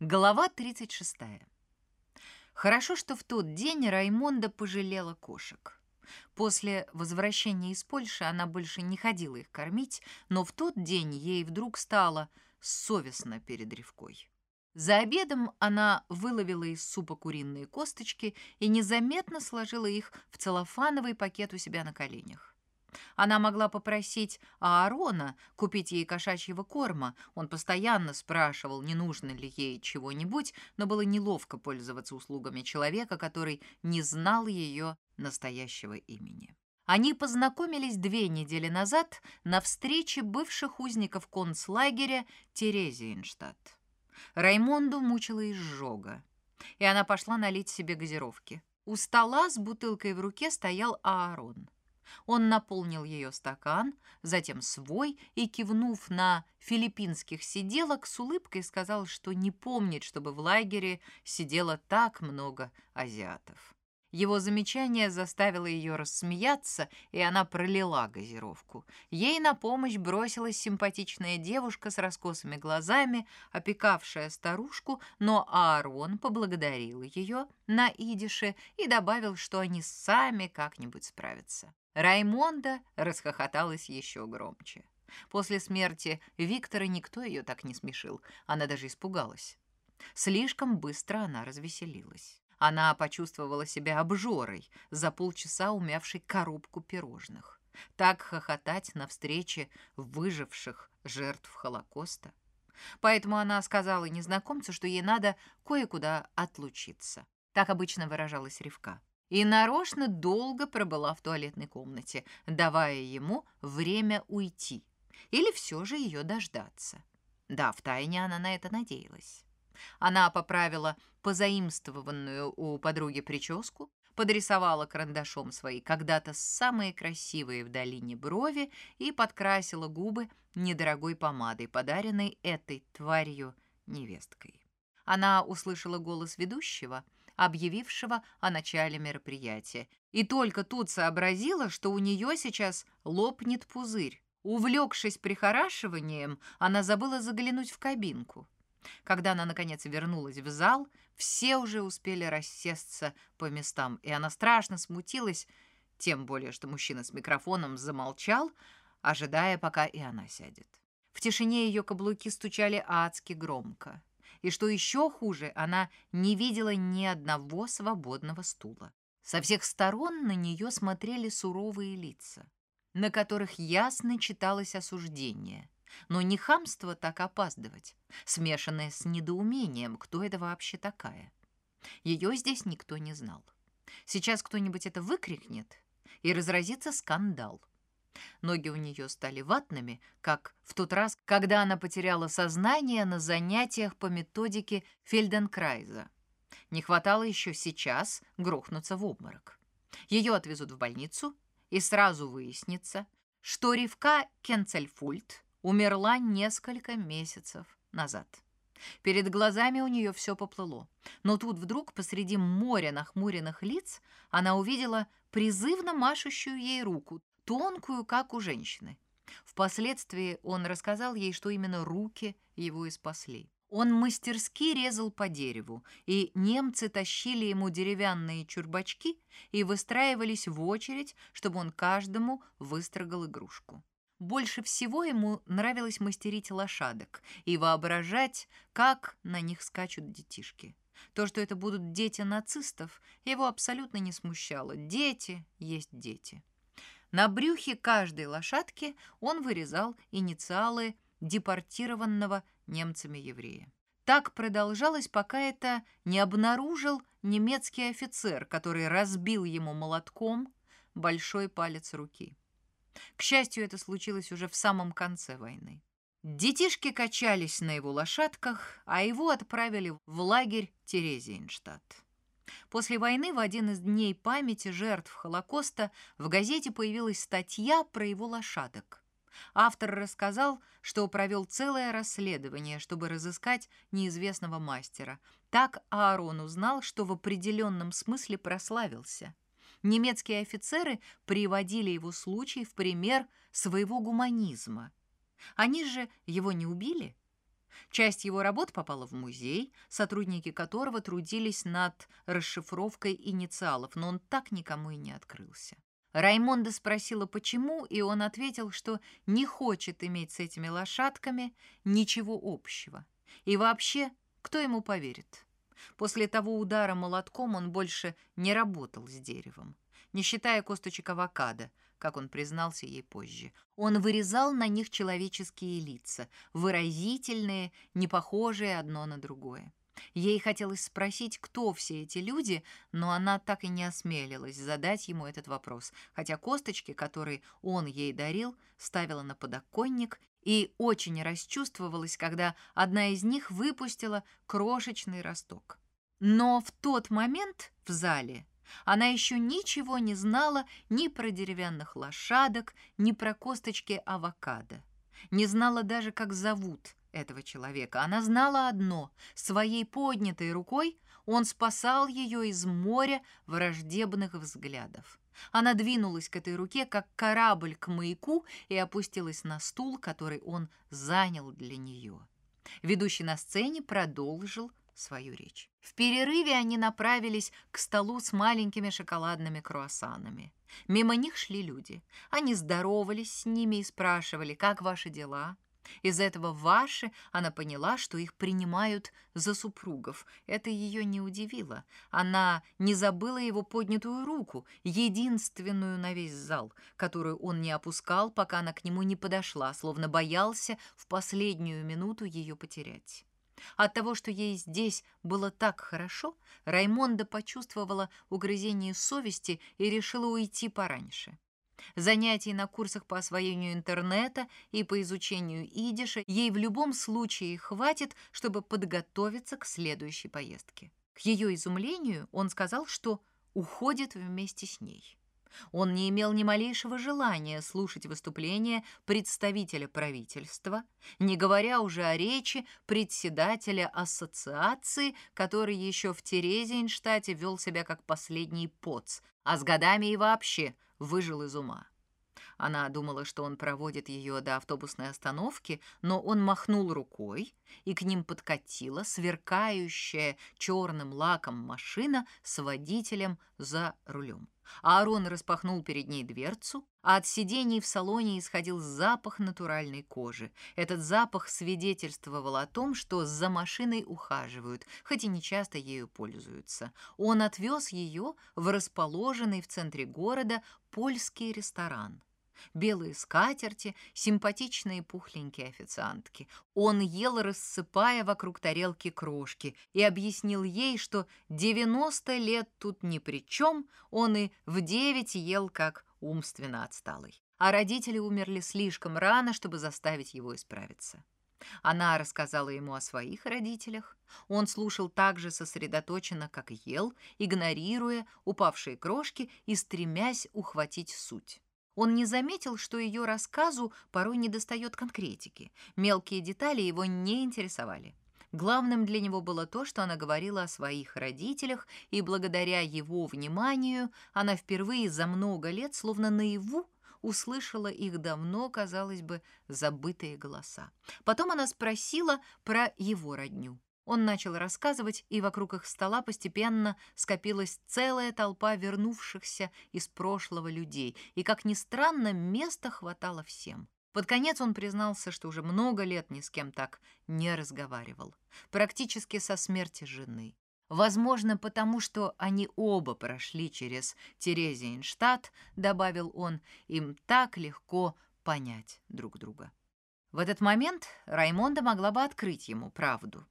Глава 36. Хорошо, что в тот день Раймонда пожалела кошек. После возвращения из Польши она больше не ходила их кормить, но в тот день ей вдруг стало совестно перед ревкой. За обедом она выловила из супа куриные косточки и незаметно сложила их в целлофановый пакет у себя на коленях. Она могла попросить Аарона купить ей кошачьего корма. Он постоянно спрашивал, не нужно ли ей чего-нибудь, но было неловко пользоваться услугами человека, который не знал ее настоящего имени. Они познакомились две недели назад на встрече бывших узников концлагеря Терезиенштадт. Раймонду мучила изжога, и она пошла налить себе газировки. У стола с бутылкой в руке стоял Аарон. Он наполнил ее стакан, затем свой и, кивнув на филиппинских сиделок, с улыбкой сказал, что не помнит, чтобы в лагере сидело так много азиатов. Его замечание заставило ее рассмеяться, и она пролила газировку. Ей на помощь бросилась симпатичная девушка с раскосыми глазами, опекавшая старушку, но Аарон поблагодарил ее на идише и добавил, что они сами как-нибудь справятся. Раймонда расхохоталась еще громче. После смерти Виктора никто ее так не смешил, она даже испугалась. Слишком быстро она развеселилась. Она почувствовала себя обжорой, за полчаса умявшей коробку пирожных. Так хохотать на встрече выживших жертв Холокоста. Поэтому она сказала незнакомцу, что ей надо кое-куда отлучиться. Так обычно выражалась Ревка и нарочно долго пробыла в туалетной комнате, давая ему время уйти или все же ее дождаться. Да, втайне она на это надеялась. Она поправила позаимствованную у подруги прическу, подрисовала карандашом свои когда-то самые красивые в долине брови и подкрасила губы недорогой помадой, подаренной этой тварью невесткой. Она услышала голос ведущего — объявившего о начале мероприятия. И только тут сообразила, что у нее сейчас лопнет пузырь. Увлекшись прихорашиванием, она забыла заглянуть в кабинку. Когда она, наконец, вернулась в зал, все уже успели рассесться по местам, и она страшно смутилась, тем более, что мужчина с микрофоном замолчал, ожидая, пока и она сядет. В тишине ее каблуки стучали адски громко. И что еще хуже, она не видела ни одного свободного стула. Со всех сторон на нее смотрели суровые лица, на которых ясно читалось осуждение. Но не хамство так опаздывать, смешанное с недоумением, кто это вообще такая. Ее здесь никто не знал. Сейчас кто-нибудь это выкрикнет, и разразится скандал — Ноги у нее стали ватными, как в тот раз, когда она потеряла сознание на занятиях по методике Фельденкрайза. Не хватало еще сейчас грохнуться в обморок. Ее отвезут в больницу, и сразу выяснится, что Ривка Кенцельфульт умерла несколько месяцев назад. Перед глазами у нее все поплыло. Но тут вдруг посреди моря нахмуренных лиц она увидела призывно машущую ей руку, тонкую, как у женщины. Впоследствии он рассказал ей, что именно руки его и спасли. Он мастерски резал по дереву, и немцы тащили ему деревянные чурбачки и выстраивались в очередь, чтобы он каждому выстрогал игрушку. Больше всего ему нравилось мастерить лошадок и воображать, как на них скачут детишки. То, что это будут дети нацистов, его абсолютно не смущало. Дети есть дети. На брюхе каждой лошадки он вырезал инициалы депортированного немцами еврея. Так продолжалось, пока это не обнаружил немецкий офицер, который разбил ему молотком большой палец руки. К счастью, это случилось уже в самом конце войны. Детишки качались на его лошадках, а его отправили в лагерь Терезиенштадт. После войны в один из дней памяти жертв Холокоста в газете появилась статья про его лошадок. Автор рассказал, что провел целое расследование, чтобы разыскать неизвестного мастера. Так Аарон узнал, что в определенном смысле прославился. Немецкие офицеры приводили его случай в пример своего гуманизма. Они же его не убили. Часть его работ попала в музей, сотрудники которого трудились над расшифровкой инициалов, но он так никому и не открылся. Раймонда спросила, почему, и он ответил, что не хочет иметь с этими лошадками ничего общего. И вообще, кто ему поверит? После того удара молотком он больше не работал с деревом, не считая косточек авокадо, как он признался ей позже. Он вырезал на них человеческие лица, выразительные, не похожие одно на другое. Ей хотелось спросить, кто все эти люди, но она так и не осмелилась задать ему этот вопрос, хотя косточки, которые он ей дарил, ставила на подоконник и очень расчувствовалась, когда одна из них выпустила крошечный росток. Но в тот момент в зале она еще ничего не знала ни про деревянных лошадок, ни про косточки авокадо. Не знала даже, как зовут этого человека. Она знала одно — своей поднятой рукой он спасал ее из моря враждебных взглядов. Она двинулась к этой руке, как корабль к маяку, и опустилась на стул, который он занял для нее. Ведущий на сцене продолжил свою речь. В перерыве они направились к столу с маленькими шоколадными круассанами. Мимо них шли люди. Они здоровались с ними и спрашивали, как ваши дела? Из этого «ваши» она поняла, что их принимают за супругов. Это ее не удивило. Она не забыла его поднятую руку, единственную на весь зал, которую он не опускал, пока она к нему не подошла, словно боялся в последнюю минуту ее потерять. От того, что ей здесь было так хорошо, Раймонда почувствовала угрызение совести и решила уйти пораньше. Занятий на курсах по освоению интернета и по изучению идиша ей в любом случае хватит, чтобы подготовиться к следующей поездке. К ее изумлению он сказал, что уходит вместе с ней. Он не имел ни малейшего желания слушать выступления представителя правительства, не говоря уже о речи председателя ассоциации, который еще в Терезиенштате вел себя как последний поц, а с годами и вообще – выжил из ума. Она думала, что он проводит ее до автобусной остановки, но он махнул рукой, и к ним подкатила сверкающая черным лаком машина с водителем за рулем. Аарон распахнул перед ней дверцу, а от сидений в салоне исходил запах натуральной кожи. Этот запах свидетельствовал о том, что за машиной ухаживают, хоть и не часто ею пользуются. Он отвез ее в расположенный в центре города польский ресторан белые скатерти, симпатичные пухленькие официантки. Он ел, рассыпая вокруг тарелки крошки, и объяснил ей, что 90 лет тут ни при чем, он и в 9 ел как умственно отсталый. А родители умерли слишком рано, чтобы заставить его исправиться. Она рассказала ему о своих родителях. Он слушал так же сосредоточенно, как ел, игнорируя упавшие крошки и стремясь ухватить суть. Он не заметил, что ее рассказу порой недостает конкретики. Мелкие детали его не интересовали. Главным для него было то, что она говорила о своих родителях, и благодаря его вниманию она впервые за много лет, словно наяву, услышала их давно, казалось бы, забытые голоса. Потом она спросила про его родню. Он начал рассказывать, и вокруг их стола постепенно скопилась целая толпа вернувшихся из прошлого людей, и, как ни странно, места хватало всем. Под конец он признался, что уже много лет ни с кем так не разговаривал, практически со смерти жены. Возможно, потому что они оба прошли через Терезиенштадт, добавил он, им так легко понять друг друга. В этот момент Раймонда могла бы открыть ему правду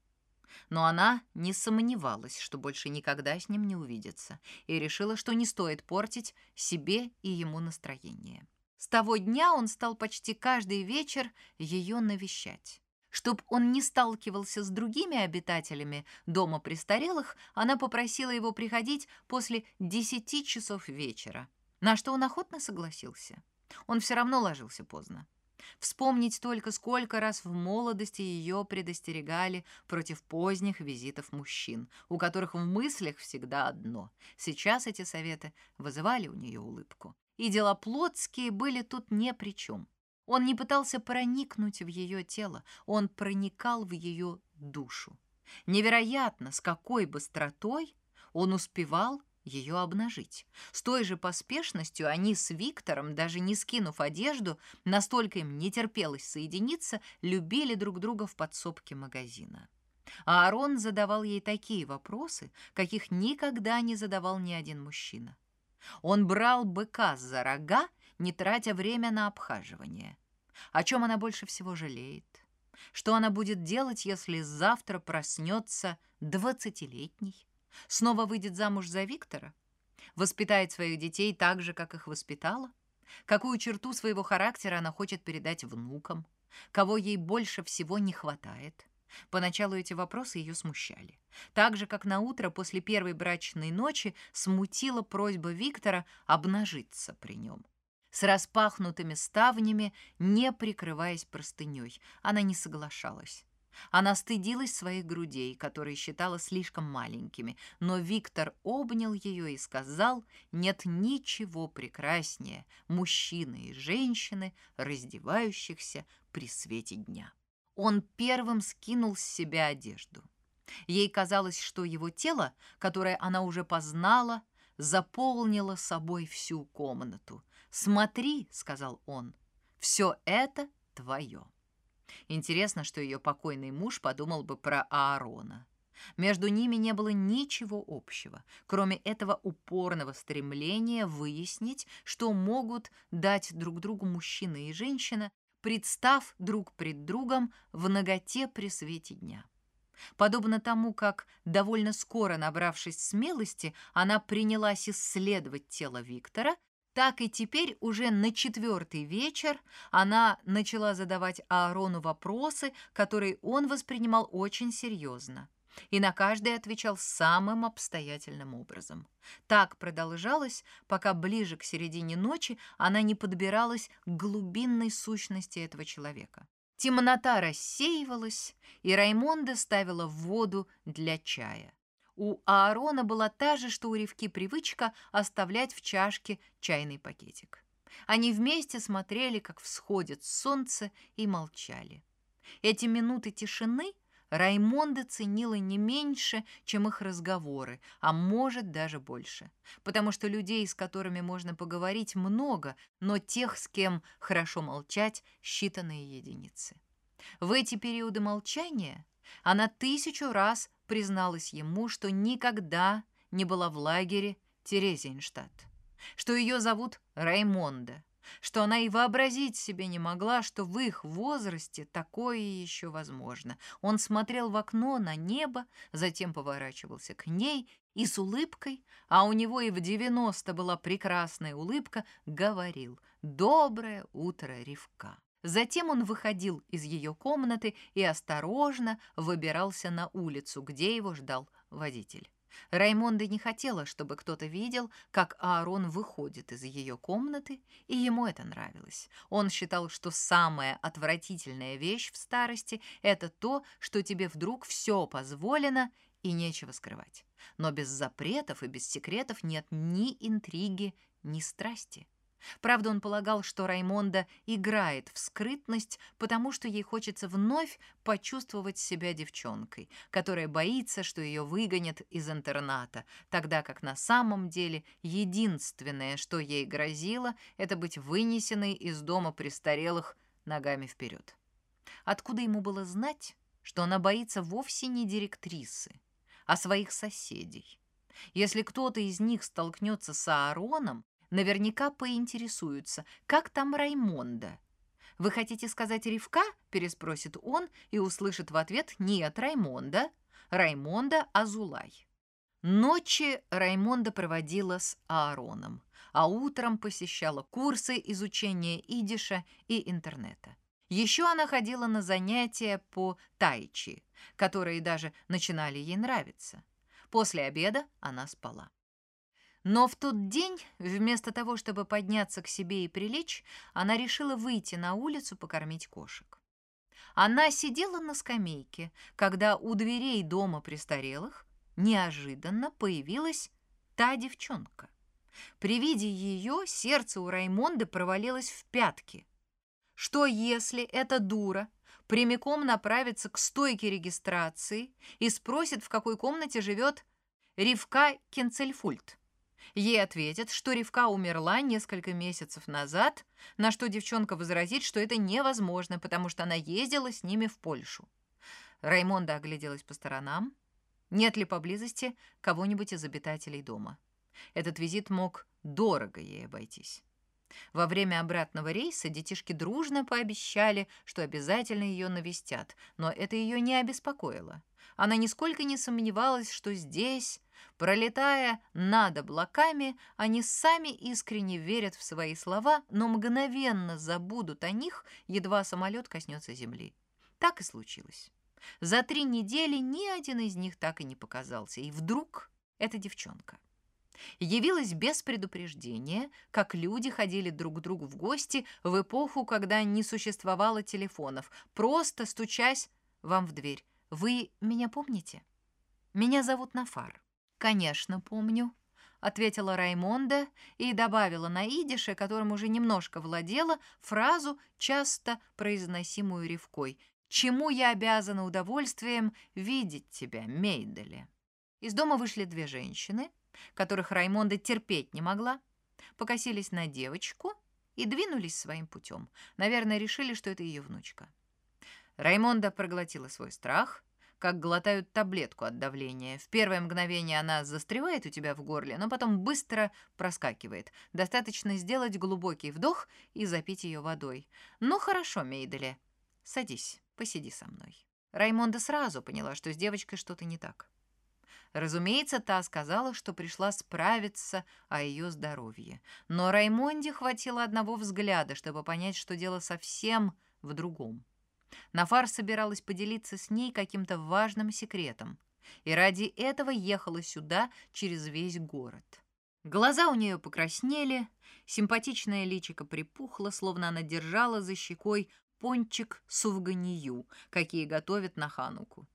но она не сомневалась, что больше никогда с ним не увидится, и решила, что не стоит портить себе и ему настроение. С того дня он стал почти каждый вечер ее навещать. Чтоб он не сталкивался с другими обитателями дома престарелых, она попросила его приходить после десяти часов вечера, на что он охотно согласился. Он все равно ложился поздно. Вспомнить только, сколько раз в молодости ее предостерегали против поздних визитов мужчин, у которых в мыслях всегда одно. Сейчас эти советы вызывали у нее улыбку. И дела плотские были тут не при чем. Он не пытался проникнуть в ее тело, он проникал в ее душу. Невероятно, с какой быстротой он успевал ее обнажить. С той же поспешностью они с Виктором, даже не скинув одежду, настолько им не терпелось соединиться, любили друг друга в подсобке магазина. А Аарон задавал ей такие вопросы, каких никогда не задавал ни один мужчина. Он брал быка за рога, не тратя время на обхаживание. О чем она больше всего жалеет? Что она будет делать, если завтра проснется двадцатилетней? Снова выйдет замуж за Виктора? Воспитает своих детей так же, как их воспитала? Какую черту своего характера она хочет передать внукам? Кого ей больше всего не хватает? Поначалу эти вопросы ее смущали. Так же, как на утро после первой брачной ночи смутила просьба Виктора обнажиться при нем. С распахнутыми ставнями, не прикрываясь простыней, она не соглашалась. Она стыдилась своих грудей, которые считала слишком маленькими, но Виктор обнял ее и сказал, нет ничего прекраснее мужчины и женщины, раздевающихся при свете дня. Он первым скинул с себя одежду. Ей казалось, что его тело, которое она уже познала, заполнило собой всю комнату. «Смотри», — сказал он, — «все это твое». Интересно, что ее покойный муж подумал бы про Аарона. Между ними не было ничего общего, кроме этого упорного стремления выяснить, что могут дать друг другу мужчина и женщина, представ друг пред другом в ноготе при свете дня. Подобно тому, как, довольно скоро набравшись смелости, она принялась исследовать тело Виктора, так и теперь уже на четвертый вечер она начала задавать Аарону вопросы, которые он воспринимал очень серьезно и на каждый отвечал самым обстоятельным образом. Так продолжалось, пока ближе к середине ночи она не подбиралась к глубинной сущности этого человека. Темнота рассеивалась, и Раймонда ставила воду для чая. У Аарона была та же, что у Ревки привычка оставлять в чашке чайный пакетик. Они вместе смотрели, как всходит солнце, и молчали. Эти минуты тишины – Раймонда ценила не меньше, чем их разговоры, а может даже больше. Потому что людей, с которыми можно поговорить, много, но тех, с кем хорошо молчать, считанные единицы. В эти периоды молчания она тысячу раз призналась ему, что никогда не была в лагере Терезинштадт, что ее зовут Раймонда, что она и вообразить себе не могла, что в их возрасте такое еще возможно. Он смотрел в окно на небо, затем поворачивался к ней и с улыбкой, а у него и в 90 была прекрасная улыбка, говорил «Доброе утро, Ривка». Затем он выходил из ее комнаты и осторожно выбирался на улицу, где его ждал водитель. Раймонда не хотела, чтобы кто-то видел, как Аарон выходит из ее комнаты, и ему это нравилось. Он считал, что самая отвратительная вещь в старости – это то, что тебе вдруг все позволено и нечего скрывать. Но без запретов и без секретов нет ни интриги, ни страсти. Правда, он полагал, что Раймонда играет в скрытность, потому что ей хочется вновь почувствовать себя девчонкой, которая боится, что ее выгонят из интерната, тогда как на самом деле единственное, что ей грозило, это быть вынесенной из дома престарелых ногами вперед. Откуда ему было знать, что она боится вовсе не директрисы, а своих соседей? Если кто-то из них столкнется с Аароном, Наверняка поинтересуются, как там Раймонда. «Вы хотите сказать Ривка?» – переспросит он и услышит в ответ «Нет, Раймонда. Раймонда Азулай». Ночи Раймонда проводила с Аароном, а утром посещала курсы изучения идиша и интернета. Еще она ходила на занятия по тайчи, которые даже начинали ей нравиться. После обеда она спала. Но в тот день, вместо того, чтобы подняться к себе и прилечь, она решила выйти на улицу покормить кошек. Она сидела на скамейке, когда у дверей дома престарелых неожиданно появилась та девчонка. При виде ее сердце у Раймонды провалилось в пятки. Что если эта дура прямиком направится к стойке регистрации и спросит, в какой комнате живет Ривка Кенцельфульт? Ей ответят, что Ривка умерла несколько месяцев назад, на что девчонка возразит, что это невозможно, потому что она ездила с ними в Польшу. Раймонда огляделась по сторонам. Нет ли поблизости кого-нибудь из обитателей дома? Этот визит мог дорого ей обойтись. Во время обратного рейса детишки дружно пообещали, что обязательно ее навестят, но это ее не обеспокоило. Она нисколько не сомневалась, что здесь, пролетая над облаками, они сами искренне верят в свои слова, но мгновенно забудут о них, едва самолет коснется земли. Так и случилось. За три недели ни один из них так и не показался, и вдруг эта девчонка явилась без предупреждения, как люди ходили друг к другу в гости в эпоху, когда не существовало телефонов, просто стучась вам в дверь. «Вы меня помните? Меня зовут Нафар». «Конечно, помню», — ответила Раймонда и добавила на идише, которым уже немножко владела, фразу, часто произносимую ревкой. «Чему я обязана удовольствием видеть тебя, Мейдели?» Из дома вышли две женщины, которых Раймонда терпеть не могла, покосились на девочку и двинулись своим путем. Наверное, решили, что это ее внучка. Раймонда проглотила свой страх, как глотают таблетку от давления. В первое мгновение она застревает у тебя в горле, но потом быстро проскакивает. Достаточно сделать глубокий вдох и запить ее водой. «Ну хорошо, Мейделе, садись, посиди со мной». Раймонда сразу поняла, что с девочкой что-то не так. Разумеется, та сказала, что пришла справиться о ее здоровье. Но Раймонде хватило одного взгляда, чтобы понять, что дело совсем в другом. Нафар собиралась поделиться с ней каким-то важным секретом, и ради этого ехала сюда через весь город. Глаза у нее покраснели, симпатичное личико припухло, словно она держала за щекой пончик сувганию, какие готовят на хануку.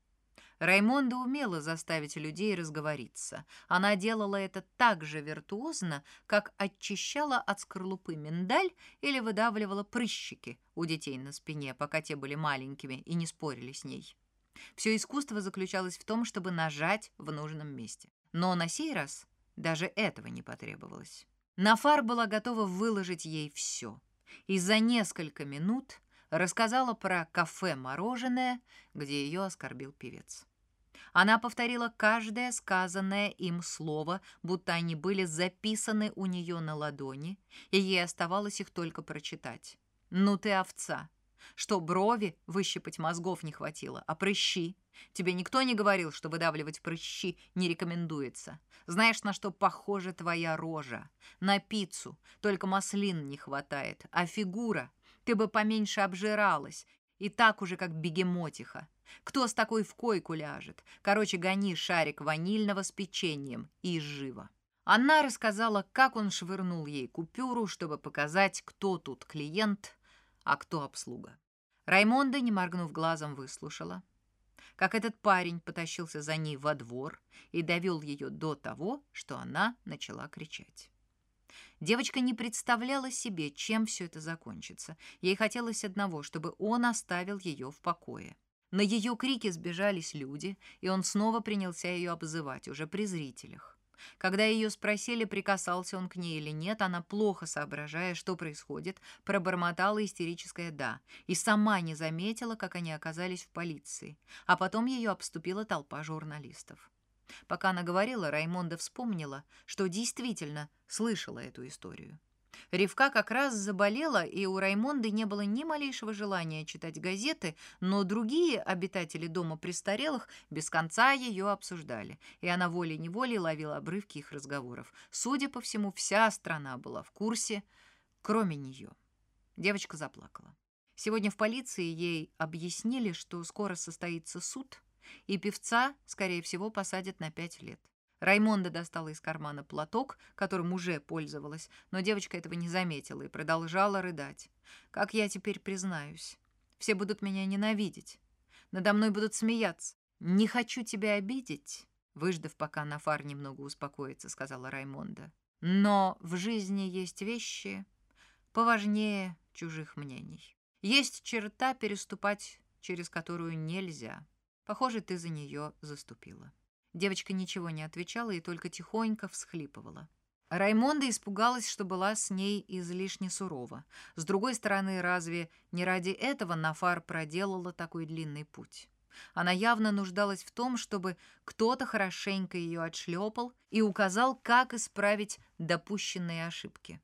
Раймонда умела заставить людей разговориться. Она делала это так же виртуозно, как очищала от скорлупы миндаль или выдавливала прыщики у детей на спине, пока те были маленькими и не спорили с ней. Все искусство заключалось в том, чтобы нажать в нужном месте. Но на сей раз даже этого не потребовалось. Нафар была готова выложить ей все. И за несколько минут рассказала про кафе-мороженое, где ее оскорбил певец. Она повторила каждое сказанное им слово, будто они были записаны у нее на ладони, и ей оставалось их только прочитать. «Ну ты овца! Что, брови выщипать мозгов не хватило, а прыщи? Тебе никто не говорил, что выдавливать прыщи не рекомендуется. Знаешь, на что похожа твоя рожа? На пиццу, только маслин не хватает, а фигура... Ты бы поменьше обжиралась, и так уже как бегемотиха. Кто с такой в койку ляжет? Короче, гони шарик ванильного с печеньем и живо. Она рассказала, как он швырнул ей купюру, чтобы показать, кто тут клиент, а кто обслуга. Раймонда, не моргнув глазом, выслушала, как этот парень потащился за ней во двор и довел ее до того, что она начала кричать. Девочка не представляла себе, чем все это закончится. Ей хотелось одного, чтобы он оставил ее в покое. На ее крики сбежались люди, и он снова принялся ее обзывать, уже при зрителях. Когда ее спросили, прикасался он к ней или нет, она, плохо соображая, что происходит, пробормотала истерическое «да» и сама не заметила, как они оказались в полиции, а потом ее обступила толпа журналистов. Пока она говорила, Раймонда вспомнила, что действительно слышала эту историю. Ривка как раз заболела, и у Раймонды не было ни малейшего желания читать газеты, но другие обитатели дома престарелых без конца ее обсуждали, и она волей-неволей ловила обрывки их разговоров. Судя по всему, вся страна была в курсе, кроме нее. Девочка заплакала. Сегодня в полиции ей объяснили, что скоро состоится суд, и певца, скорее всего, посадят на пять лет. Раймонда достала из кармана платок, которым уже пользовалась, но девочка этого не заметила и продолжала рыдать. «Как я теперь признаюсь? Все будут меня ненавидеть. Надо мной будут смеяться. Не хочу тебя обидеть», выждав, пока Нафар немного успокоится, сказала Раймонда. «Но в жизни есть вещи поважнее чужих мнений. Есть черта переступать, через которую нельзя. Похоже, ты за нее заступила. Девочка ничего не отвечала и только тихонько всхлипывала. Раймонда испугалась, что была с ней излишне сурова. С другой стороны, разве не ради этого Нафар проделала такой длинный путь? Она явно нуждалась в том, чтобы кто-то хорошенько ее отшлепал и указал, как исправить допущенные ошибки.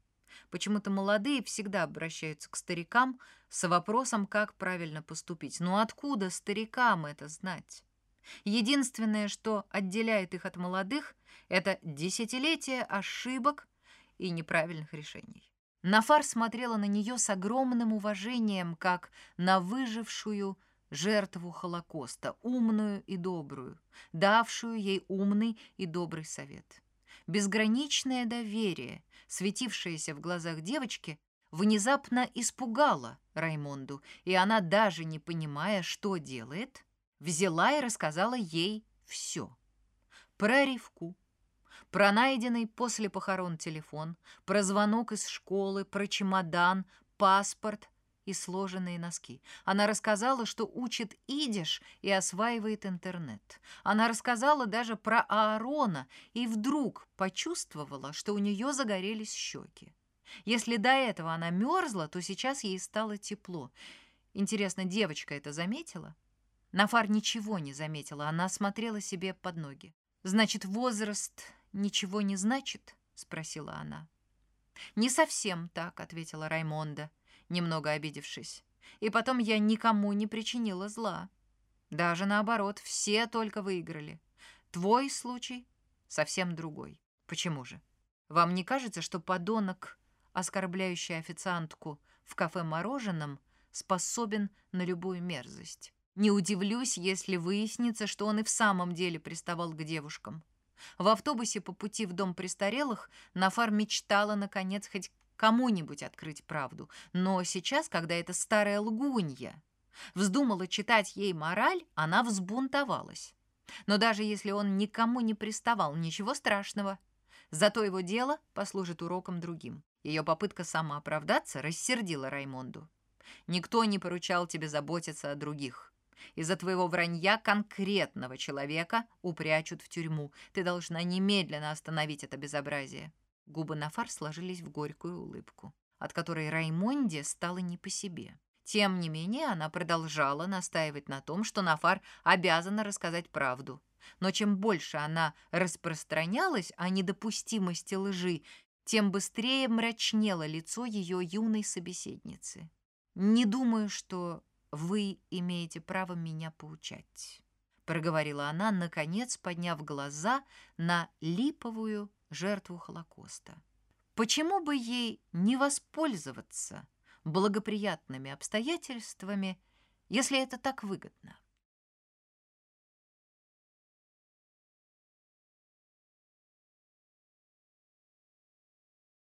Почему-то молодые всегда обращаются к старикам с вопросом, как правильно поступить. Но откуда старикам это знать? Единственное, что отделяет их от молодых, это десятилетия ошибок и неправильных решений. Нафар смотрела на нее с огромным уважением, как на выжившую жертву Холокоста, умную и добрую, давшую ей умный и добрый совет. Безграничное доверие, светившееся в глазах девочки, внезапно испугало Раймонду, и она, даже не понимая, что делает, взяла и рассказала ей все. Про Ривку, про найденный после похорон телефон, про звонок из школы, про чемодан, паспорт и сложенные носки. Она рассказала, что учит идиш и осваивает интернет. Она рассказала даже про Аарона и вдруг почувствовала, что у нее загорелись щеки. Если до этого она мерзла, то сейчас ей стало тепло. Интересно, девочка это заметила? Нафар ничего не заметила, она смотрела себе под ноги. «Значит, возраст ничего не значит?» — спросила она. «Не совсем так», — ответила Раймонда немного обидевшись. И потом я никому не причинила зла. Даже наоборот, все только выиграли. Твой случай совсем другой. Почему же? Вам не кажется, что подонок, оскорбляющий официантку в кафе мороженым, способен на любую мерзость? Не удивлюсь, если выяснится, что он и в самом деле приставал к девушкам. В автобусе по пути в дом престарелых Нафар мечтала, наконец, хоть кому-нибудь открыть правду. Но сейчас, когда эта старая лгунья вздумала читать ей мораль, она взбунтовалась. Но даже если он никому не приставал, ничего страшного. Зато его дело послужит уроком другим. Ее попытка самооправдаться рассердила Раймонду. «Никто не поручал тебе заботиться о других. Из-за твоего вранья конкретного человека упрячут в тюрьму. Ты должна немедленно остановить это безобразие». Губы Нафар сложились в горькую улыбку, от которой Раймонде стало не по себе. Тем не менее, она продолжала настаивать на том, что Нафар обязана рассказать правду. Но чем больше она распространялась о недопустимости лжи, тем быстрее мрачнело лицо ее юной собеседницы. «Не думаю, что вы имеете право меня поучать», — проговорила она, наконец подняв глаза на липовую жертву Холокоста. Почему бы ей не воспользоваться благоприятными обстоятельствами, если это так выгодно?